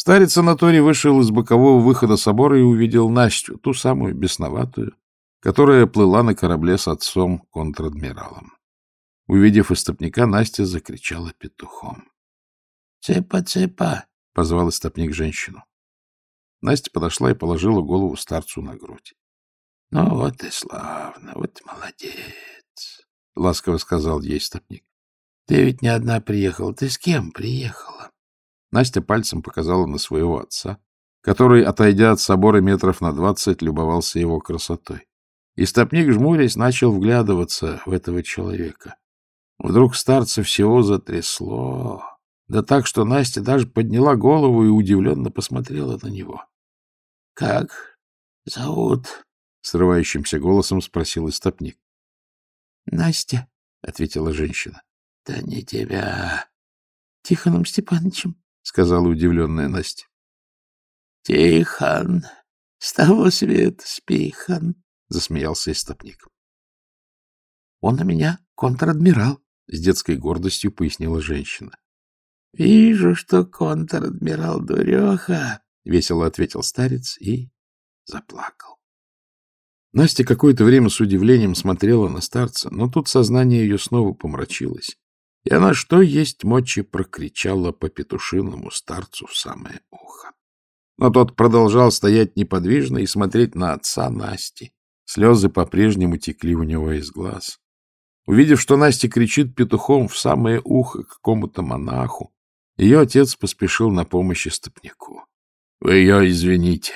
Старец Анатолий вышел из бокового выхода собора и увидел Настю, ту самую бесноватую, которая плыла на корабле с отцом контр-адмиралом. Увидев истопника, Настя закричала петухом. — Цепа, цепа! — позвал истопник женщину. Настя подошла и положила голову старцу на грудь. — Ну вот и славно, вот молодец, — ласково сказал ей стопник. — Ты ведь не одна приехала, ты с кем приехала? Настя пальцем показала на своего отца, который, отойдя от собора метров на двадцать, любовался его красотой. И стопник, жмурясь, начал вглядываться в этого человека. Вдруг старца всего затрясло, да так, что Настя даже подняла голову и удивленно посмотрела на него. — Как зовут? — срывающимся голосом спросил истопник. — Настя, — ответила женщина. — Да не тебя. — Тихоном Степановичем, — сказала удивленная Настя. — Тихон, с того света спихан, — засмеялся истопник. — Он у меня контр-адмирал, — с детской гордостью пояснила женщина. — Вижу, что контр-адмирал дуреха, — весело ответил старец и заплакал. Настя какое-то время с удивлением смотрела на старца, но тут сознание ее снова помрачилось, и она что есть мочи прокричала по петушиному старцу в самое ухо. Но тот продолжал стоять неподвижно и смотреть на отца Насти. Слезы по-прежнему текли у него из глаз. Увидев, что Настя кричит петухом в самое ухо какому-то монаху, ее отец поспешил на помощь истопнику. — Вы ее извините.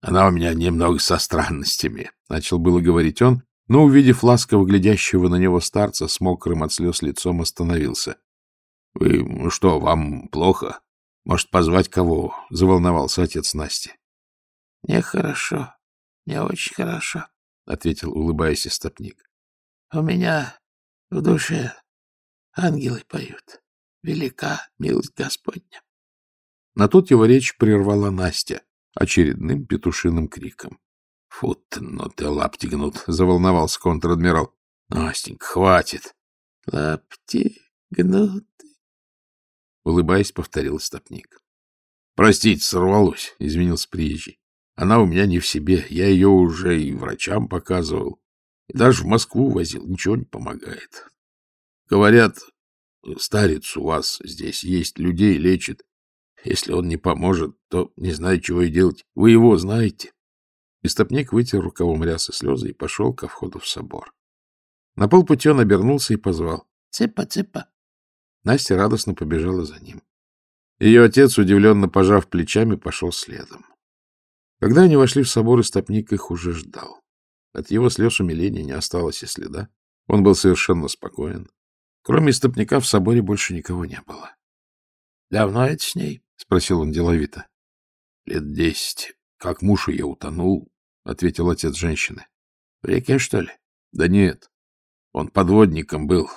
Она у меня немного со странностями, — начал было говорить он, но, увидев ласково глядящего на него старца с мокрым от слез лицом, остановился. — Вы что, вам плохо? Может, позвать кого? — заволновался отец Насти. — Мне хорошо, мне очень хорошо, — ответил, улыбаясь истопник. — У меня в душе ангелы поют. Велика милость Господня. На тут его речь прервала Настя очередным петушиным криком. — Фу ты, ну ты лапти гнут! — заволновался контр-адмирал. — Настенька, хватит! — Лапти гнут! — улыбаясь, повторил стопник. — Простите, сорвалось, — извинился приезжий. Она у меня не в себе, я ее уже и врачам показывал. И даже в Москву возил, ничего не помогает. Говорят, старец у вас здесь есть, людей лечит. Если он не поможет, то не знаю, чего и делать. Вы его знаете. Истопник вытер рукавом рясы слезы и пошел ко входу в собор. На полпути он обернулся и позвал. «Цыпа, цыпа!» Настя радостно побежала за ним. Ее отец, удивленно пожав плечами, пошел следом. Когда они вошли в собор, истопник их уже ждал. От его слез умиления не осталось и следа. Он был совершенно спокоен. Кроме истопника в соборе больше никого не было. — Давно это с ней? — спросил он деловито. — Лет десять. Как муж ее утонул, — ответил отец женщины. — В реке, что ли? — Да нет. Он подводником был.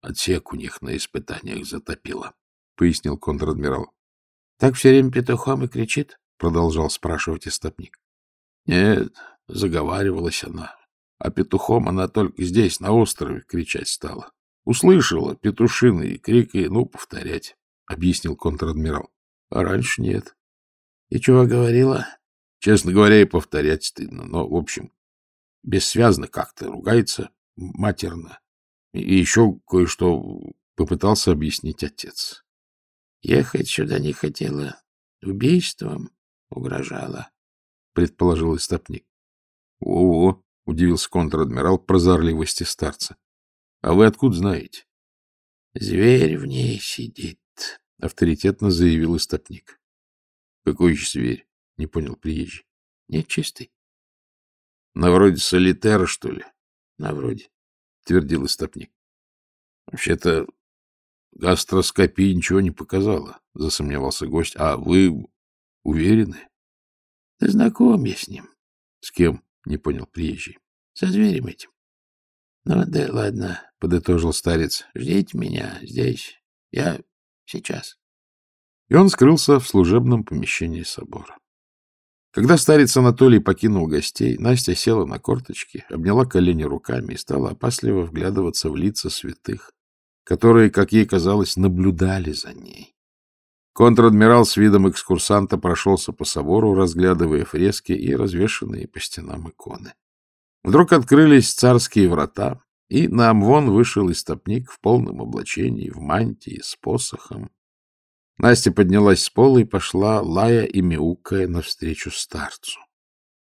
Отсек у них на испытаниях затопило, — пояснил контр-адмирал. — Так все время петухом и кричит? — продолжал спрашивать истопник. — Нет, Заговаривалась она. А петухом она только здесь, на острове, кричать стала. Услышала петушиный крик и, ну, повторять, — объяснил контр-адмирал. А раньше нет. И чего говорила? Честно говоря, и повторять стыдно. Но, в общем, бессвязно как-то ругается, матерно. И еще кое-что попытался объяснить отец. Ехать сюда не хотела, убийством угрожала, предположил истопник. О, — удивился контр-адмирал прозорливости старца. — А вы откуда знаете? — Зверь в ней сидит, — авторитетно заявил истопник. — Какой еще зверь? — не понял приезжий. — Нечистый. — На вроде солитера, что ли? — На вроде, — твердил истопник. — Вообще-то гастроскопия ничего не показала, — засомневался гость. — А вы уверены? — Ты знаком я с ним. — С кем? — не понял приезжий. — Со зверем этим. — Ну да ладно, — подытожил старец. — Ждите меня здесь. Я сейчас. И он скрылся в служебном помещении собора. Когда старец Анатолий покинул гостей, Настя села на корточки, обняла колени руками и стала опасливо вглядываться в лица святых, которые, как ей казалось, наблюдали за ней. Контр-адмирал с видом экскурсанта прошелся по собору, разглядывая фрески и развешанные по стенам иконы. Вдруг открылись царские врата, и на Амвон вышел истопник в полном облачении, в мантии, с посохом. Настя поднялась с пола и пошла, лая и мяукая, навстречу старцу.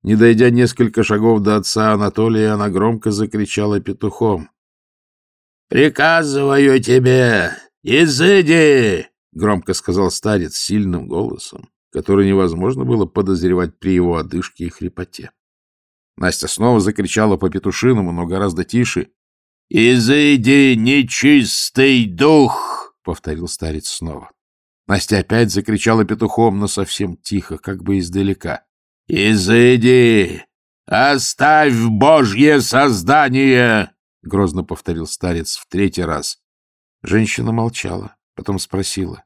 Не дойдя несколько шагов до отца Анатолия, она громко закричала петухом. — Приказываю тебе, изыди! — громко сказал старец сильным голосом, который невозможно было подозревать при его одышке и хрипоте. Настя снова закричала по петушиному, но гораздо тише. — Изыди, нечистый дух! — повторил старец снова. Настя опять закричала петухом, но совсем тихо, как бы издалека. — Изыди! Оставь божье создание! — грозно повторил старец в третий раз. Женщина молчала, потом спросила.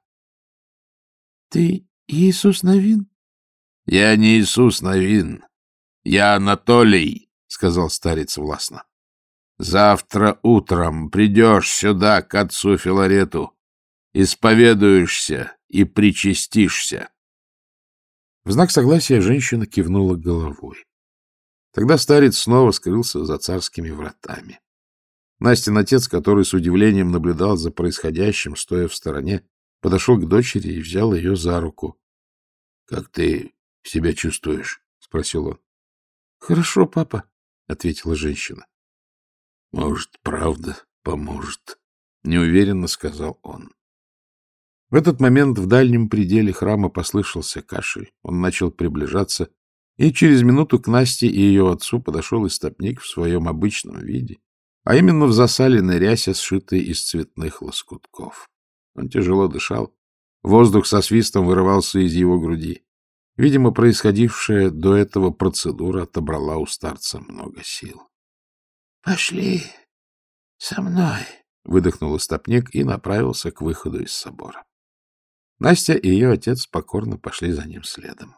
— Ты Иисус Новин? — Я не Иисус Новин. Я Анатолий, — сказал старец властно. — Завтра утром придешь сюда к отцу Филарету, исповедуешься и причастишься. В знак согласия женщина кивнула головой. Тогда старец снова скрылся за царскими вратами. Настин отец, который с удивлением наблюдал за происходящим, стоя в стороне, подошел к дочери и взял ее за руку. — Как ты себя чувствуешь? — спросил он. — Хорошо, папа, — ответила женщина. — Может, правда поможет, — неуверенно сказал он. В этот момент в дальнем пределе храма послышался кашель. Он начал приближаться, и через минуту к Насте и ее отцу подошел истопник в своем обычном виде а именно в засаленной рясе, сшитой из цветных лоскутков. Он тяжело дышал. Воздух со свистом вырывался из его груди. Видимо, происходившая до этого процедура отобрала у старца много сил. — Пошли со мной, — выдохнул истопник и направился к выходу из собора. Настя и ее отец покорно пошли за ним следом.